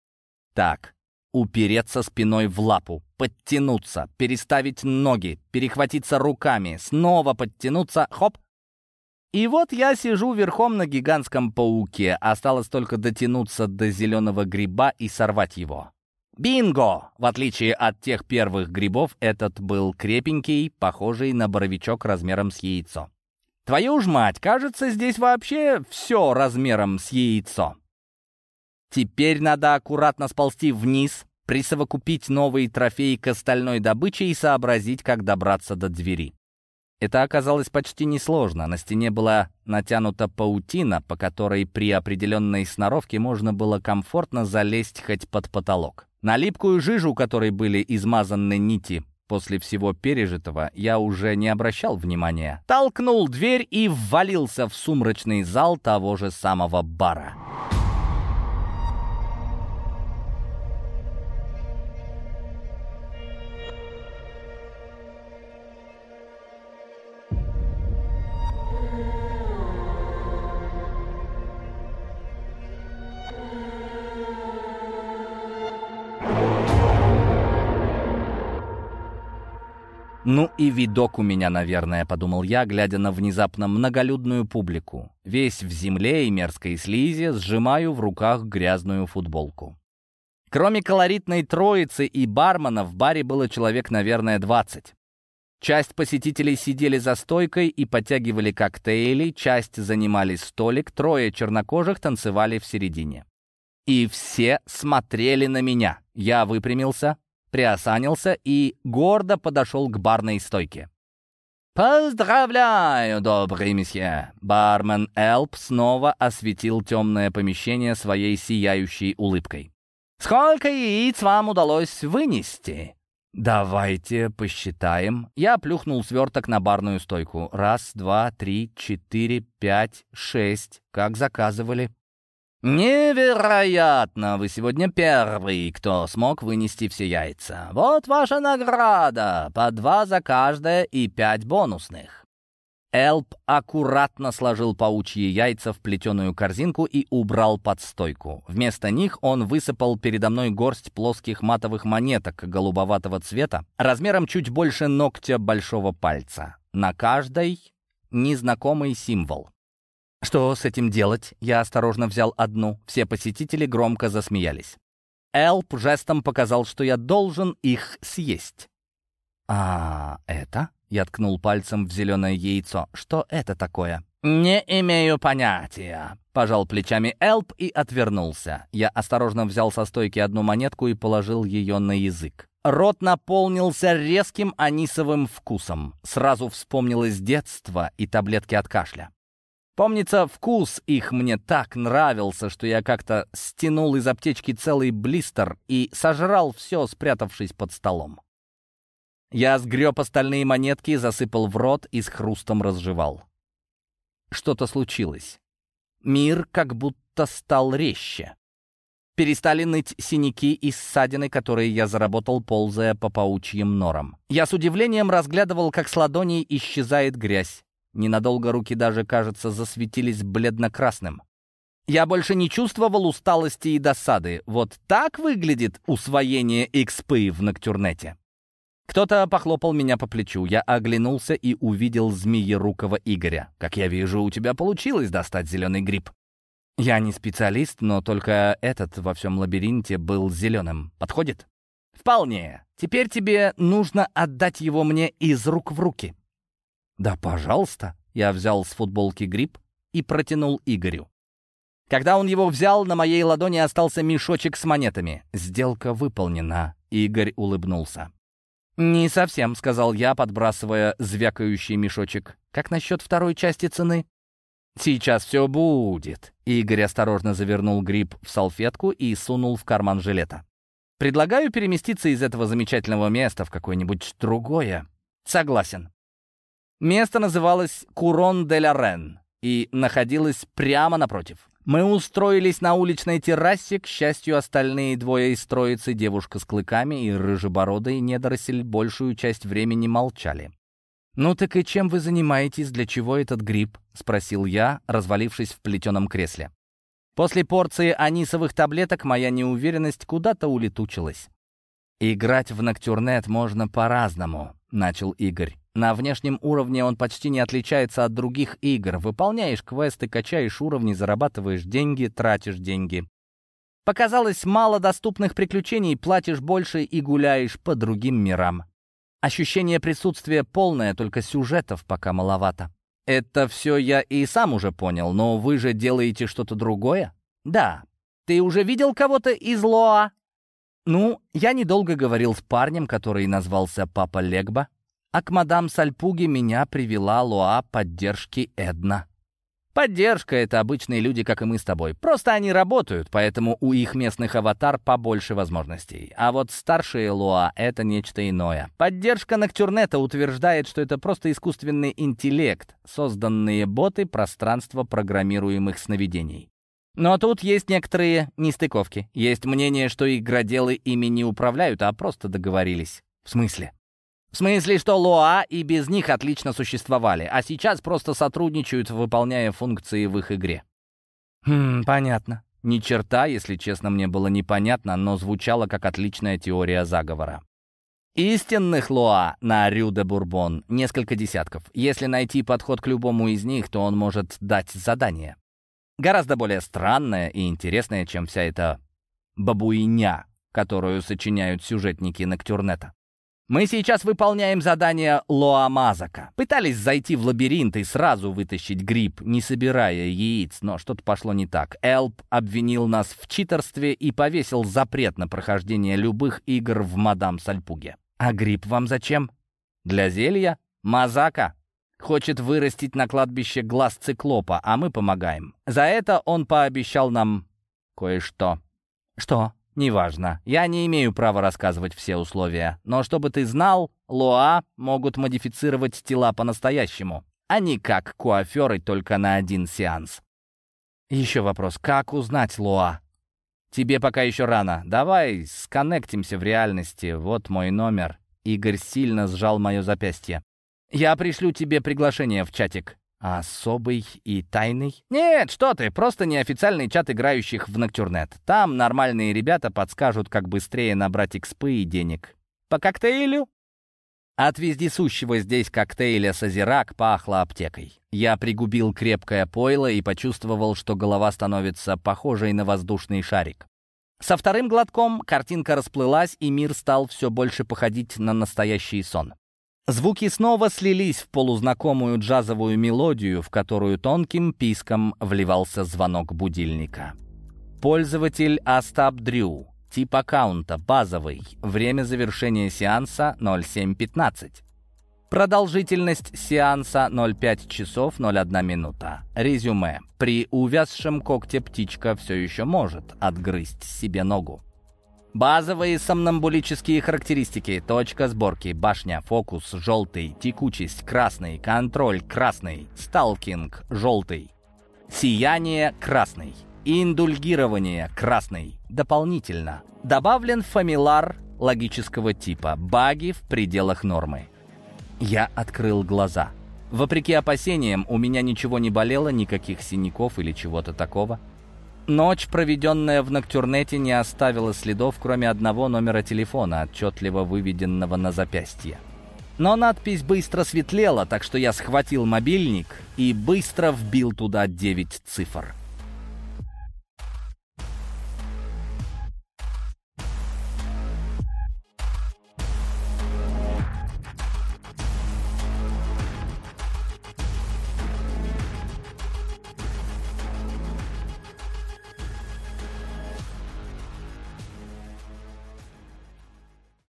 Так, упереться спиной в лапу, подтянуться, переставить ноги, перехватиться руками, снова подтянуться, хоп. И вот я сижу верхом на гигантском пауке, осталось только дотянуться до зеленого гриба и сорвать его. Бинго! В отличие от тех первых грибов, этот был крепенький, похожий на боровичок размером с яйцо. Твою ж мать, кажется, здесь вообще все размером с яйцо. Теперь надо аккуратно сползти вниз, присовокупить новый трофей к остальной добыче и сообразить, как добраться до двери. Это оказалось почти несложно. На стене была натянута паутина, по которой при определенной сноровке можно было комфортно залезть хоть под потолок. На липкую жижу, которой были измазаны нити, после всего пережитого, я уже не обращал внимания. Толкнул дверь и ввалился в сумрачный зал того же самого бара. «Ну и видок у меня, наверное», — подумал я, глядя на внезапно многолюдную публику. Весь в земле и мерзкой слизи сжимаю в руках грязную футболку. Кроме колоритной троицы и бармена, в баре было человек, наверное, двадцать. Часть посетителей сидели за стойкой и подтягивали коктейли, часть занимали столик, трое чернокожих танцевали в середине. И все смотрели на меня. Я выпрямился, приосанился и гордо подошел к барной стойке. «Поздравляю, добрый месье!» Бармен Элп снова осветил темное помещение своей сияющей улыбкой. «Сколько яиц вам удалось вынести?» «Давайте посчитаем». Я плюхнул сверток на барную стойку. Раз, два, три, четыре, пять, шесть. Как заказывали. «Невероятно! Вы сегодня первый, кто смог вынести все яйца. Вот ваша награда. По два за каждое и пять бонусных». Элп аккуратно сложил паучьи яйца в плетеную корзинку и убрал под стойку. Вместо них он высыпал передо мной горсть плоских матовых монеток голубоватого цвета, размером чуть больше ногтя большого пальца. На каждой незнакомый символ. Что с этим делать? Я осторожно взял одну. Все посетители громко засмеялись. Элп жестом показал, что я должен их съесть. «А это?» Я ткнул пальцем в зеленое яйцо. «Что это такое?» «Не имею понятия», — пожал плечами Элп и отвернулся. Я осторожно взял со стойки одну монетку и положил ее на язык. Рот наполнился резким анисовым вкусом. Сразу вспомнилось детство и таблетки от кашля. Помнится, вкус их мне так нравился, что я как-то стянул из аптечки целый блистер и сожрал все, спрятавшись под столом. Я сгреб остальные монетки, засыпал в рот и с хрустом разжевал. Что-то случилось. Мир как будто стал резче. Перестали ныть синяки и ссадины, которые я заработал, ползая по паучьим норам. Я с удивлением разглядывал, как с ладоней исчезает грязь. Ненадолго руки даже, кажется, засветились бледно-красным. Я больше не чувствовал усталости и досады. Вот так выглядит усвоение экспы в Ноктюрнете. Кто-то похлопал меня по плечу. Я оглянулся и увидел змеерукого Игоря. «Как я вижу, у тебя получилось достать зеленый гриб». «Я не специалист, но только этот во всем лабиринте был зеленым. Подходит?» «Вполне. Теперь тебе нужно отдать его мне из рук в руки». «Да, пожалуйста». Я взял с футболки гриб и протянул Игорю. Когда он его взял, на моей ладони остался мешочек с монетами. Сделка выполнена. Игорь улыбнулся. «Не совсем», — сказал я, подбрасывая звякающий мешочек. «Как насчет второй части цены?» «Сейчас все будет». Игорь осторожно завернул гриб в салфетку и сунул в карман жилета. «Предлагаю переместиться из этого замечательного места в какое-нибудь другое». «Согласен». Место называлось Курон де ла Рен и находилось прямо напротив. Мы устроились на уличной террасе, к счастью, остальные двое из троицы, девушка с клыками и рыжебородый недоросль, большую часть времени молчали. «Ну так и чем вы занимаетесь, для чего этот гриб?» — спросил я, развалившись в плетеном кресле. После порции анисовых таблеток моя неуверенность куда-то улетучилась. «Играть в Ноктюрнет можно по-разному», — начал Игорь. На внешнем уровне он почти не отличается от других игр. Выполняешь квесты, качаешь уровни, зарабатываешь деньги, тратишь деньги. Показалось мало доступных приключений, платишь больше и гуляешь по другим мирам. Ощущение присутствия полное, только сюжетов пока маловато. Это все я и сам уже понял, но вы же делаете что-то другое? Да. Ты уже видел кого-то из Лоа? Ну, я недолго говорил с парнем, который назвался Папа Легба. А к мадам Сальпуге меня привела Луа поддержки Эдна. Поддержка — это обычные люди, как и мы с тобой. Просто они работают, поэтому у их местных аватар побольше возможностей. А вот старшие Луа — это нечто иное. Поддержка Ноктюрнета утверждает, что это просто искусственный интеллект, созданные боты пространства программируемых сновидений. Но тут есть некоторые нестыковки. Есть мнение, что игроделы ими не управляют, а просто договорились. В смысле? В смысле, что Лоа и без них отлично существовали, а сейчас просто сотрудничают, выполняя функции в их игре. Хм, понятно. Ни черта, если честно, мне было непонятно, но звучало как отличная теория заговора. Истинных лоа на Рю де Бурбон несколько десятков. Если найти подход к любому из них, то он может дать задание. Гораздо более странное и интересное, чем вся эта бабуиня, которую сочиняют сюжетники Ноктюрнета. Мы сейчас выполняем задание Лоамазака. Пытались зайти в лабиринт и сразу вытащить гриб, не собирая яиц, но что-то пошло не так. Элп обвинил нас в читерстве и повесил запрет на прохождение любых игр в мадам Сальпуге. А гриб вам зачем? Для зелья? Мазака хочет вырастить на кладбище глаз циклопа, а мы помогаем. За это он пообещал нам кое-что. Что? Неважно. Я не имею права рассказывать все условия. Но чтобы ты знал, Лоа могут модифицировать тела по-настоящему, а не как куаферы только на один сеанс. Еще вопрос. Как узнать Лоа? Тебе пока еще рано. Давай сконнектимся в реальности. Вот мой номер. Игорь сильно сжал мое запястье. Я пришлю тебе приглашение в чатик. «Особый и тайный?» «Нет, что ты, просто неофициальный чат играющих в Ноктюрнет. Там нормальные ребята подскажут, как быстрее набрать экспы и денег. По коктейлю?» От вездесущего здесь коктейля «Созерак» пахло аптекой. Я пригубил крепкое пойло и почувствовал, что голова становится похожей на воздушный шарик. Со вторым глотком картинка расплылась, и мир стал все больше походить на настоящий сон. Звуки снова слились в полузнакомую джазовую мелодию, в которую тонким писком вливался звонок будильника. Пользователь Астап Дрю. Тип аккаунта базовый. Время завершения сеанса 07.15. Продолжительность сеанса 0,5 часов 01 минута. Резюме. При увязшем когте птичка все еще может отгрызть себе ногу. Базовые сомнамбулические характеристики. Точка сборки. Башня. Фокус. Желтый. Текучесть. Красный. Контроль. Красный. Сталкинг. Желтый. Сияние. Красный. Индульгирование. Красный. Дополнительно. Добавлен фамилар логического типа. Баги в пределах нормы. Я открыл глаза. Вопреки опасениям, у меня ничего не болело, никаких синяков или чего-то такого. Ночь, проведенная в Ноктюрнете, не оставила следов, кроме одного номера телефона, отчетливо выведенного на запястье. Но надпись быстро светлела, так что я схватил мобильник и быстро вбил туда 9 цифр.